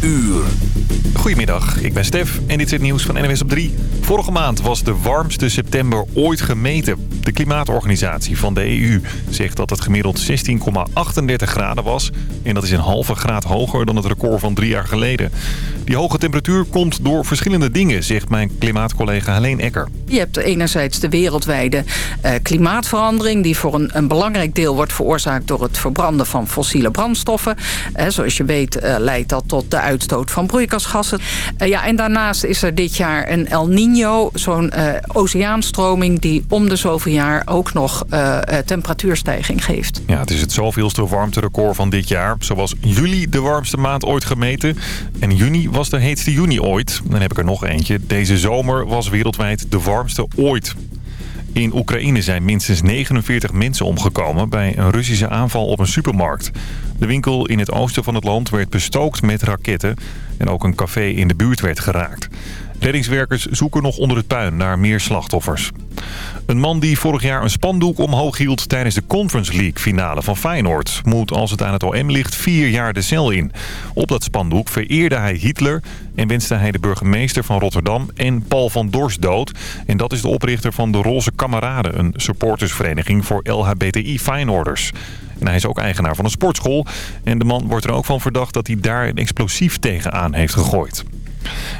uur. Goedemiddag, ik ben Stef en dit is het nieuws van NWS op 3. Vorige maand was de warmste september ooit gemeten. De klimaatorganisatie van de EU zegt dat het gemiddeld 16,38 graden was. En dat is een halve graad hoger dan het record van drie jaar geleden. Die hoge temperatuur komt door verschillende dingen, zegt mijn klimaatcollega Helene Ecker. Je hebt enerzijds de wereldwijde uh, klimaatverandering... die voor een, belangrijk deel wordt veroorzaakt door het verbranden van fossiele brandstoffen. Uh, zoals je weet uh, leidt dat tot de uitstoot van broeikasgassen. ja, en daarnaast is er dit jaar een El Niño, zo'n oceaanstroming... die om de zoveel jaar ook nog temperatuurstijging geeft. Ja, het is het zoveelste warmterecord van dit jaar. Zo was juli de warmste maand ooit gemeten. En juni was de heetste juni ooit. Dan heb ik er nog eentje. Deze zomer was wereldwijd de warmste ooit. In Oekraïne zijn minstens 49 mensen omgekomen bij een Russische aanval op een supermarkt. De winkel in het oosten van het land werd bestookt met raketten en ook een café in de buurt werd geraakt. Reddingswerkers zoeken nog onder het puin naar meer slachtoffers. Een man die vorig jaar een spandoek omhoog hield tijdens de Conference League finale van Feyenoord... moet als het aan het OM ligt vier jaar de cel in. Op dat spandoek vereerde hij Hitler en wenste hij de burgemeester van Rotterdam en Paul van Dorst dood. En dat is de oprichter van de Roze Kameraden, een supportersvereniging voor LHBTI Feyenoorders. En hij is ook eigenaar van een sportschool. En de man wordt er ook van verdacht dat hij daar een explosief tegenaan heeft gegooid.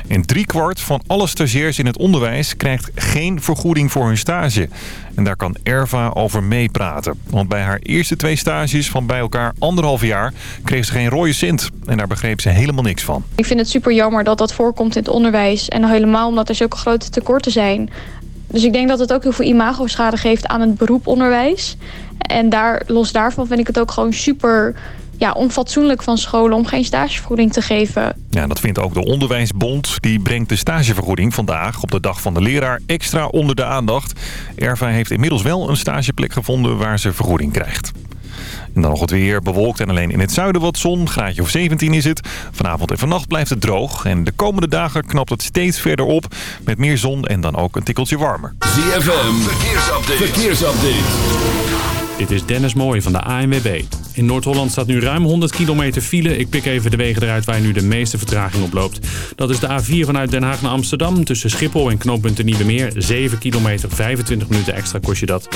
En driekwart van alle stagiairs in het onderwijs krijgt geen vergoeding voor hun stage. En daar kan Erva over meepraten. Want bij haar eerste twee stages van bij elkaar anderhalf jaar kreeg ze geen rode cent. En daar begreep ze helemaal niks van. Ik vind het super jammer dat dat voorkomt in het onderwijs. En helemaal omdat er zulke grote tekorten zijn. Dus ik denk dat het ook heel veel imago-schade geeft aan het beroep onderwijs. En daar, los daarvan vind ik het ook gewoon super ja, onfatsoenlijk van scholen om geen stagevergoeding te geven. Ja, dat vindt ook de Onderwijsbond. Die brengt de stagevergoeding vandaag op de dag van de leraar extra onder de aandacht. Erva heeft inmiddels wel een stageplek gevonden waar ze vergoeding krijgt. En dan nog het weer, bewolkt en alleen in het zuiden wat zon. Graadje of 17 is het. Vanavond en vannacht blijft het droog. En de komende dagen knapt het steeds verder op. Met meer zon en dan ook een tikkeltje warmer. ZFM, verkeersupdate. verkeersupdate. Dit is Dennis Mooij van de ANWB. In Noord-Holland staat nu ruim 100 kilometer file. Ik pik even de wegen eruit waar nu de meeste vertraging op loopt. Dat is de A4 vanuit Den Haag naar Amsterdam. Tussen Schiphol en knooppunt Nieuwe Meer. 7 kilometer, 25 minuten extra kost je dat.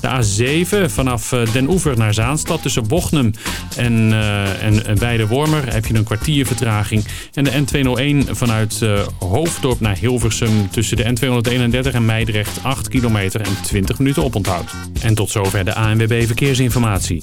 De A7 vanaf eh, Den Oever naar Zaanstad. Tussen Bochnum en, uh, en Weide-Wormer heb je een kwartier vertraging. En de N201 vanuit uh, Hoofddorp naar Hilversum. Tussen de N231 en Meidrecht 8 kilometer en 20 minuten oponthoud. En tot zover de ANWB Verkeersinformatie.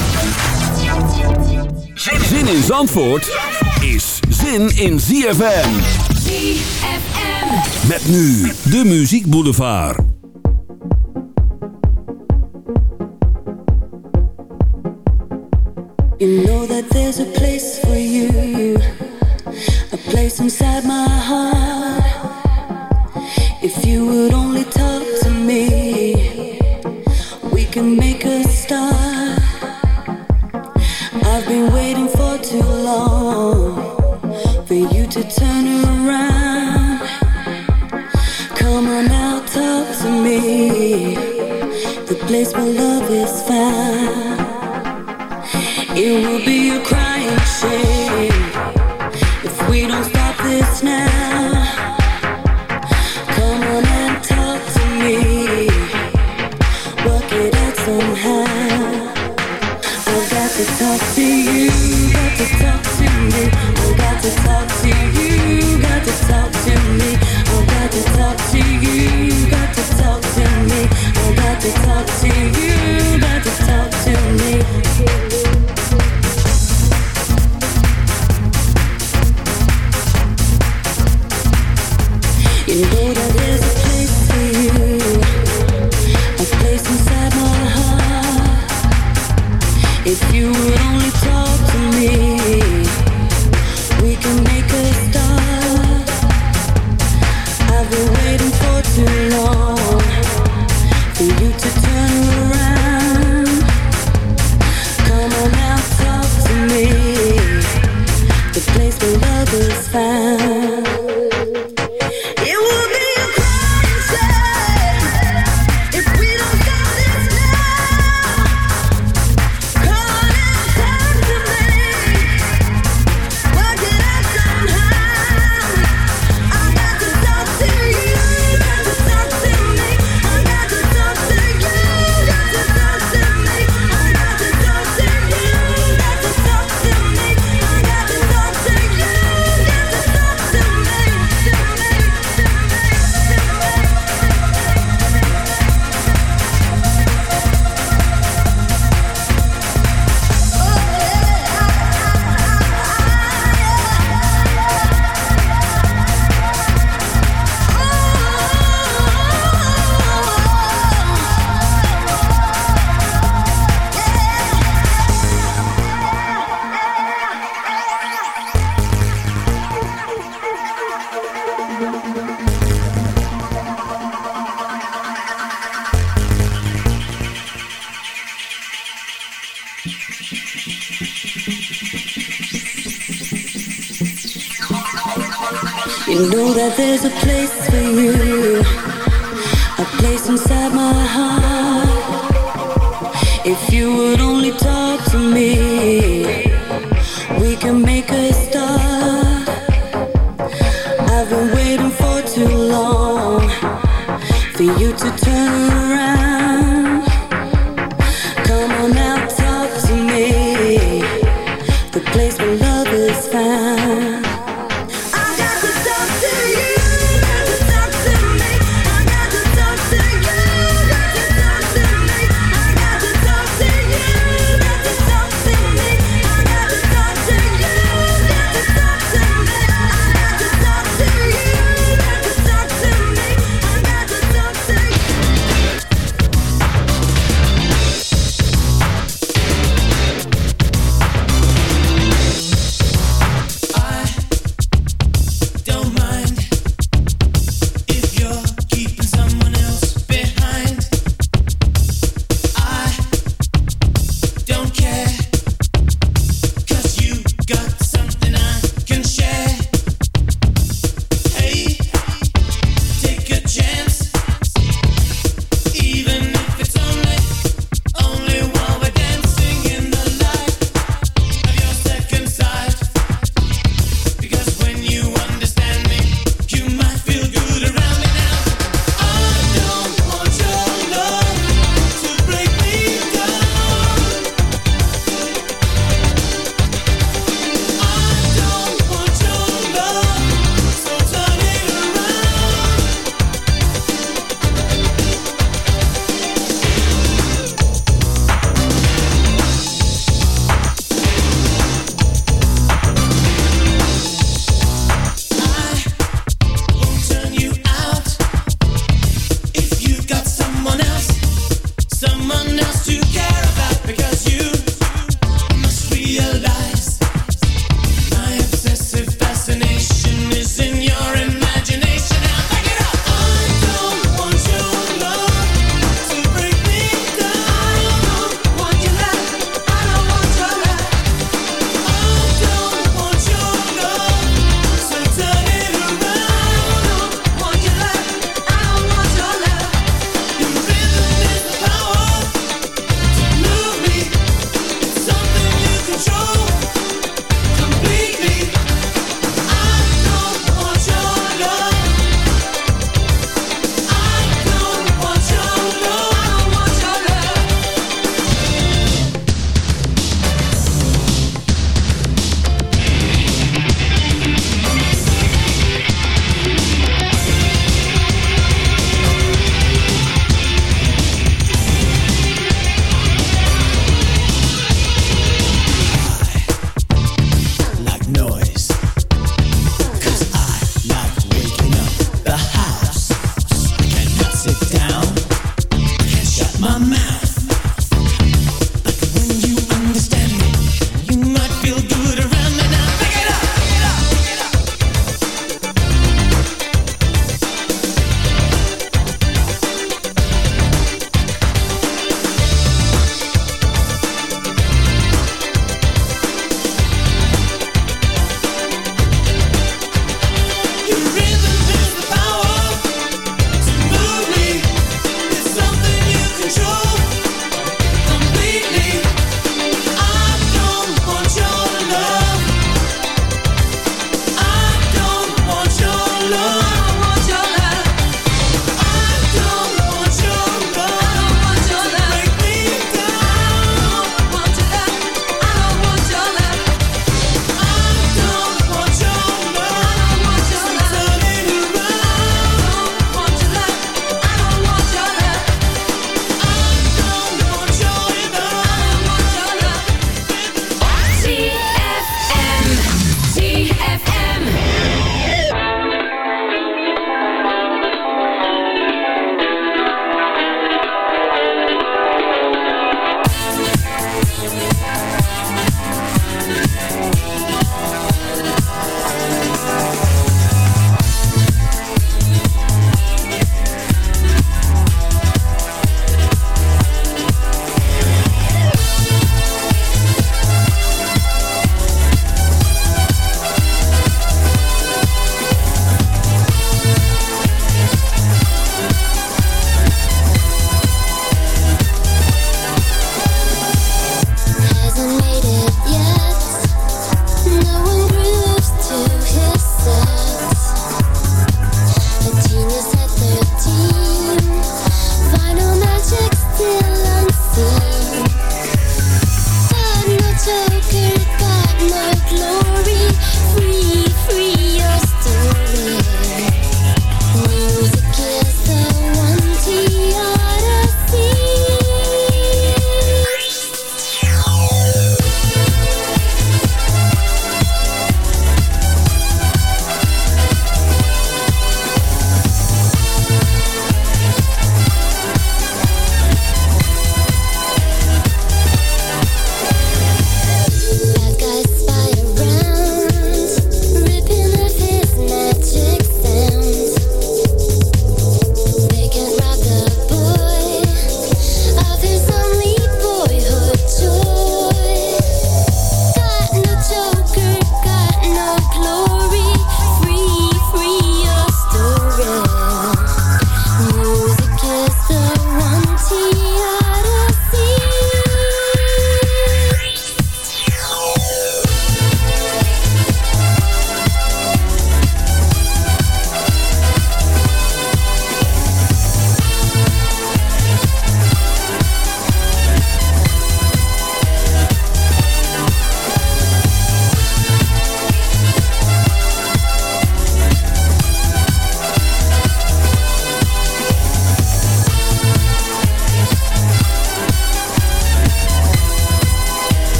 Zin in Zandvoort is zin in ZFM. ZFM. Met nu de Muziek Boulevard. You know that there's a place for you. A place inside my place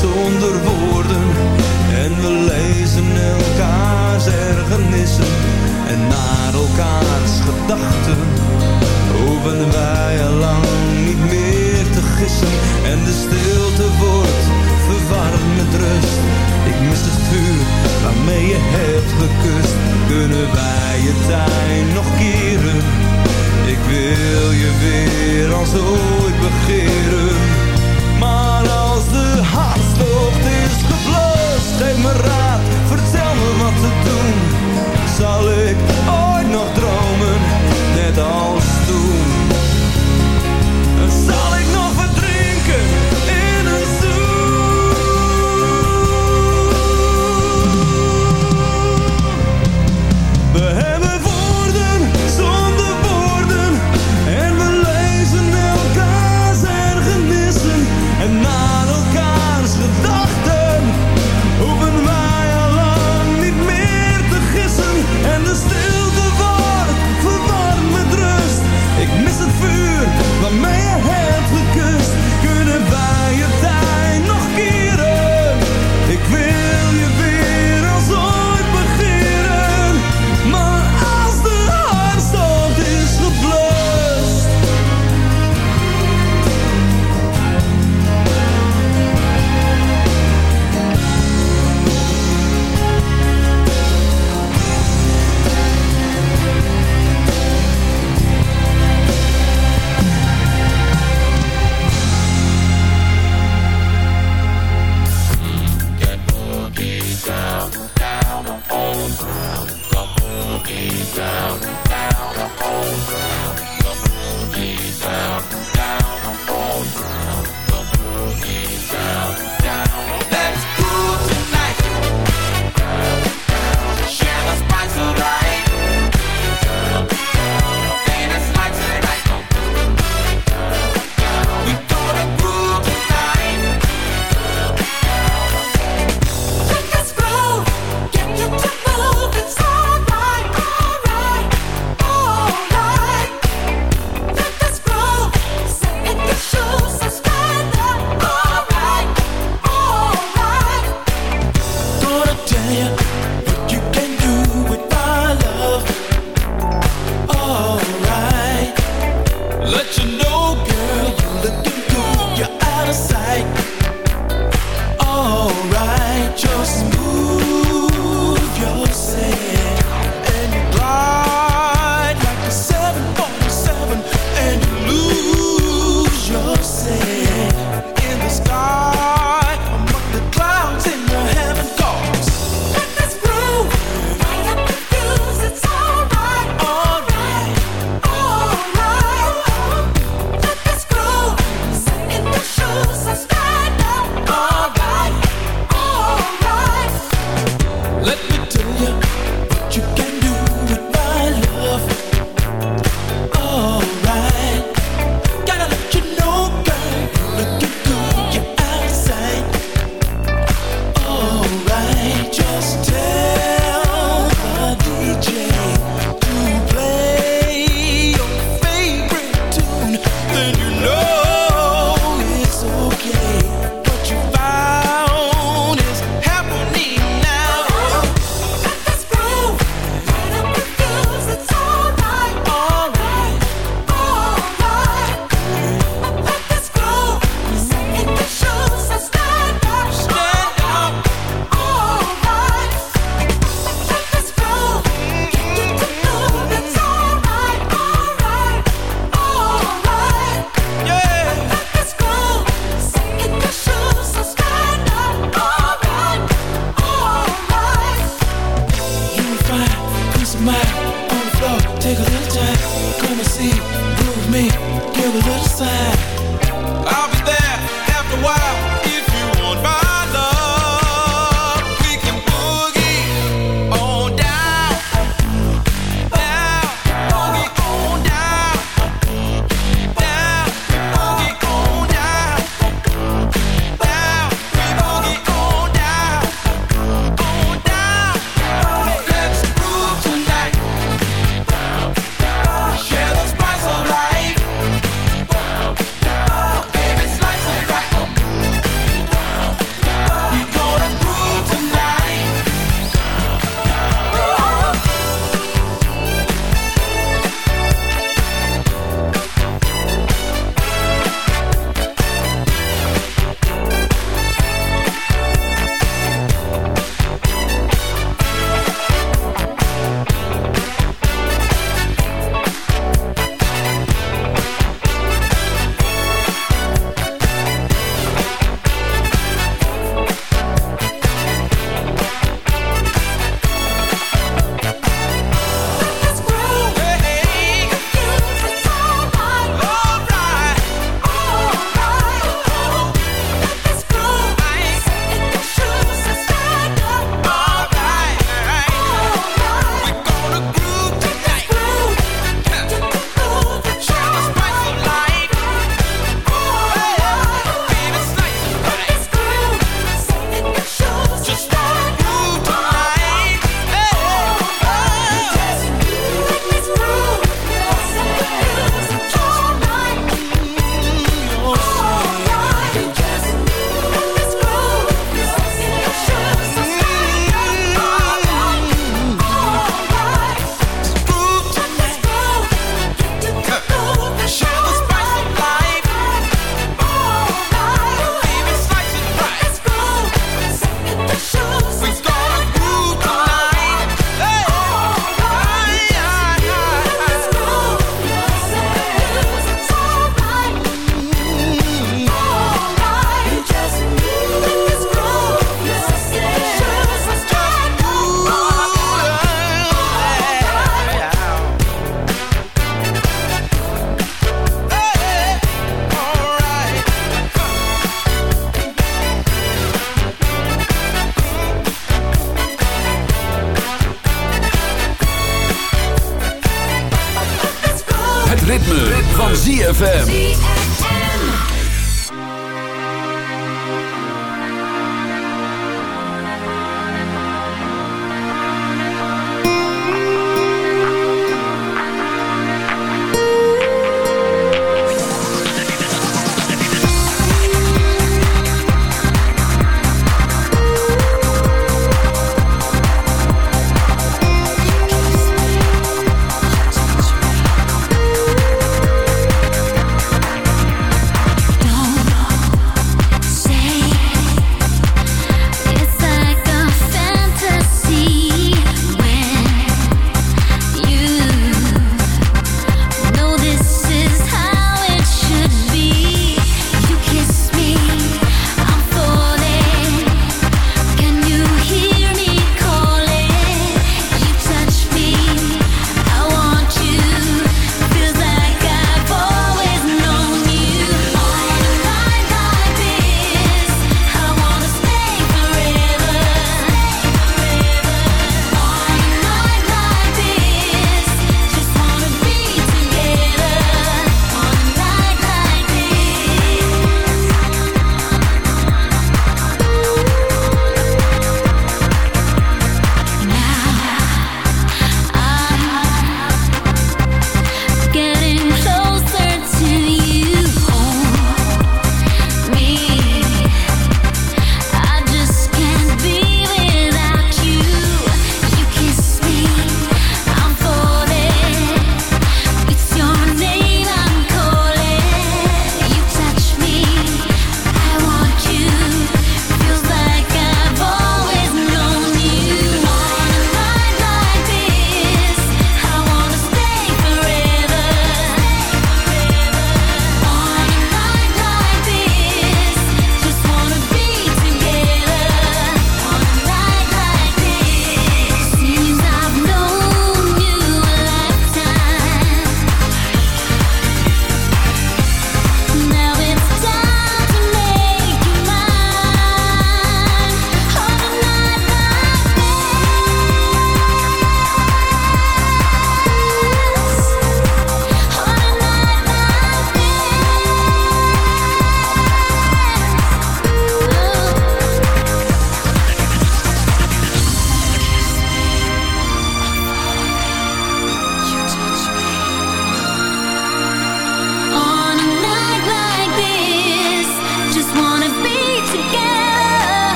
zonder woorden. En we lezen elkaars ergernissen en naar elkaars gedachten. Hoeven wij al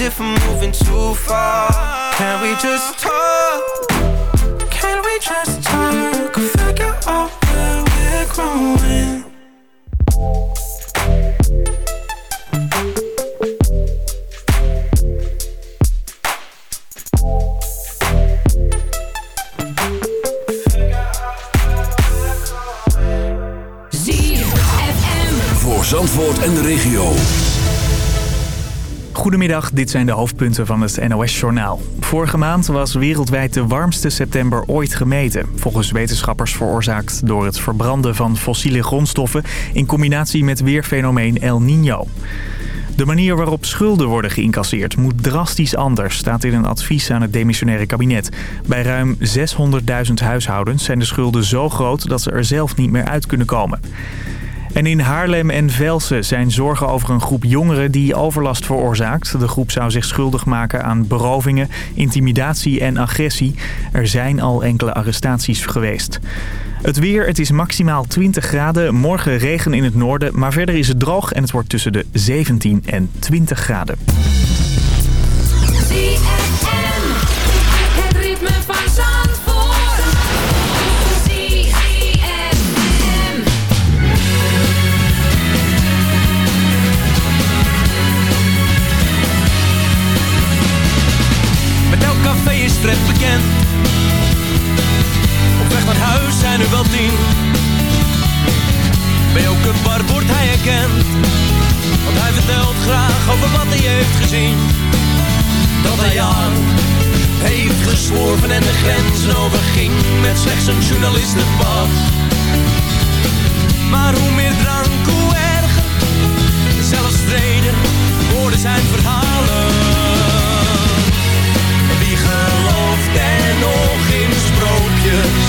if I'm moving too far. Can we just talk? Can we just talk? Figure out where we're growing. ZFM. Voor Zandvoort en de regio. Goedemiddag, dit zijn de hoofdpunten van het NOS-journaal. Vorige maand was wereldwijd de warmste september ooit gemeten. Volgens wetenschappers veroorzaakt door het verbranden van fossiele grondstoffen... in combinatie met weerfenomeen El Niño. De manier waarop schulden worden geïncasseerd moet drastisch anders, staat in een advies aan het demissionaire kabinet. Bij ruim 600.000 huishoudens zijn de schulden zo groot dat ze er zelf niet meer uit kunnen komen. En in Haarlem en Velsen zijn zorgen over een groep jongeren die overlast veroorzaakt. De groep zou zich schuldig maken aan berovingen, intimidatie en agressie. Er zijn al enkele arrestaties geweest. Het weer, het is maximaal 20 graden. Morgen regen in het noorden, maar verder is het droog en het wordt tussen de 17 en 20 graden. Fred bekend. Op weg naar huis zijn er wel tien. Bij elke bar wordt hij herkend. Want hij vertelt graag over wat hij heeft gezien. Dat hij aan heeft gesworven en de grenzen overging. Met slechts een journalistenpas. Maar hoe meer drank, hoe erger. Zelfs vrede worden zijn verhalen. Nog in sprookjes?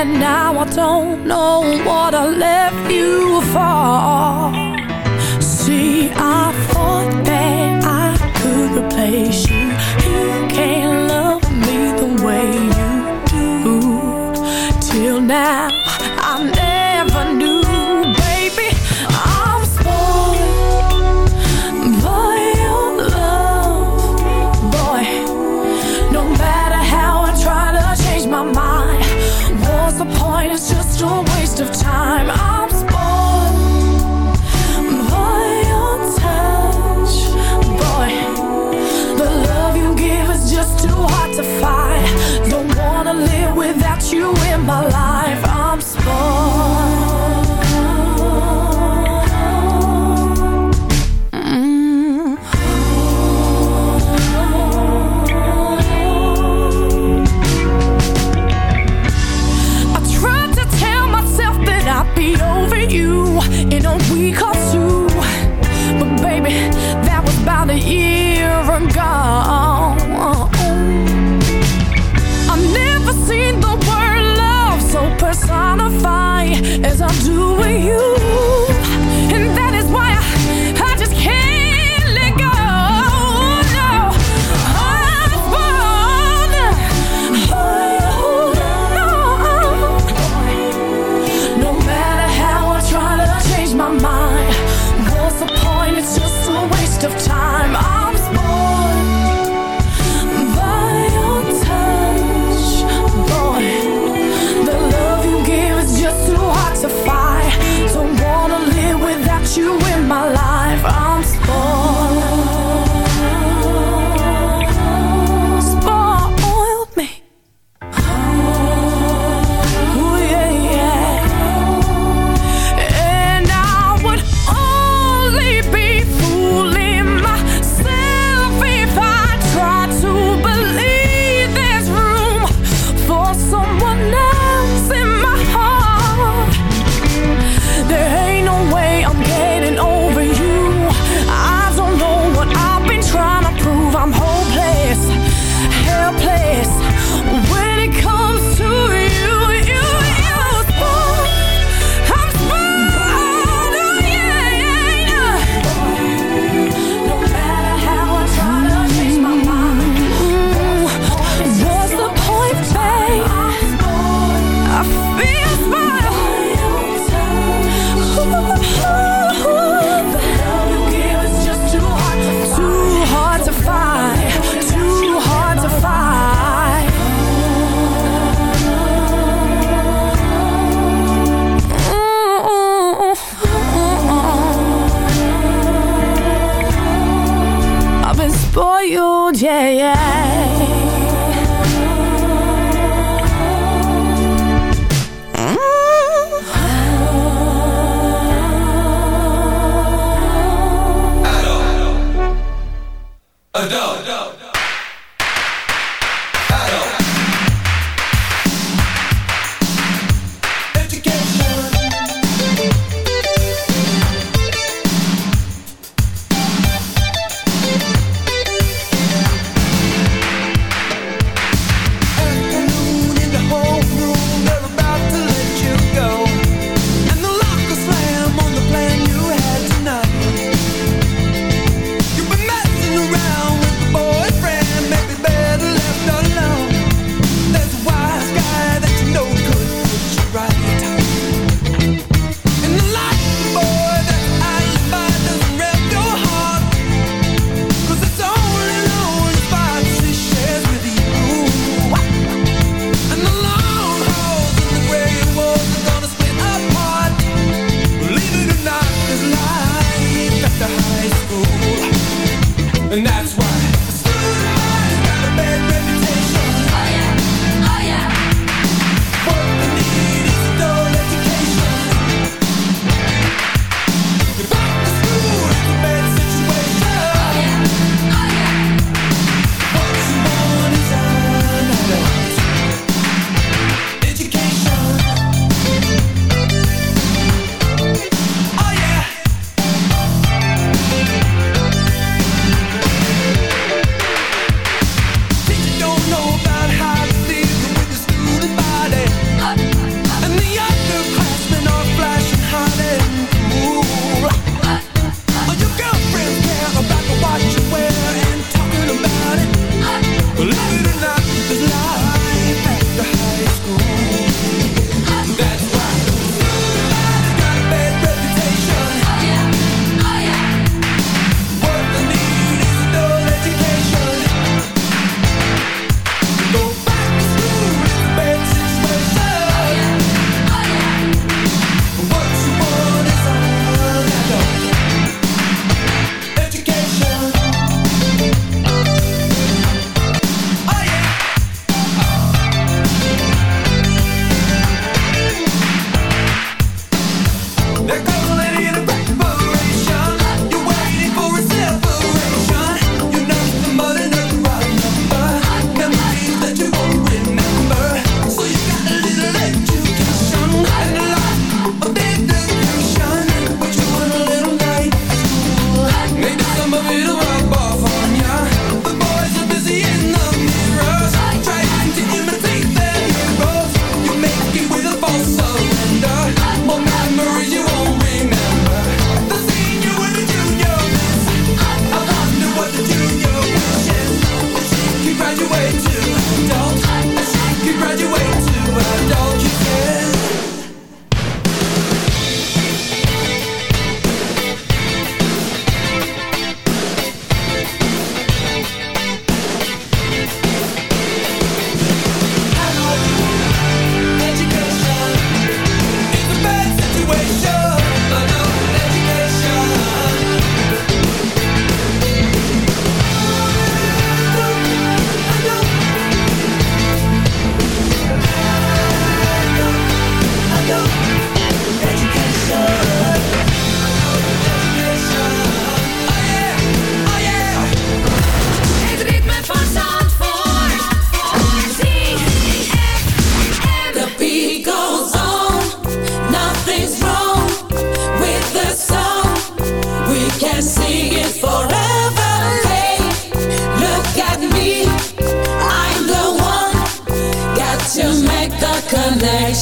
And now I don't know what I left you for. See, I thought that I could replace you.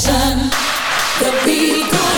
sun, the beat.